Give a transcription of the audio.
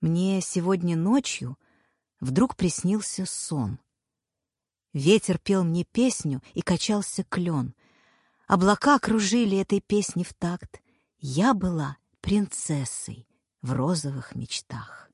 Мне сегодня ночью вдруг приснился сон. Ветер пел мне песню, и качался клен. Облака кружили этой песни в такт. Я была принцессой в розовых мечтах.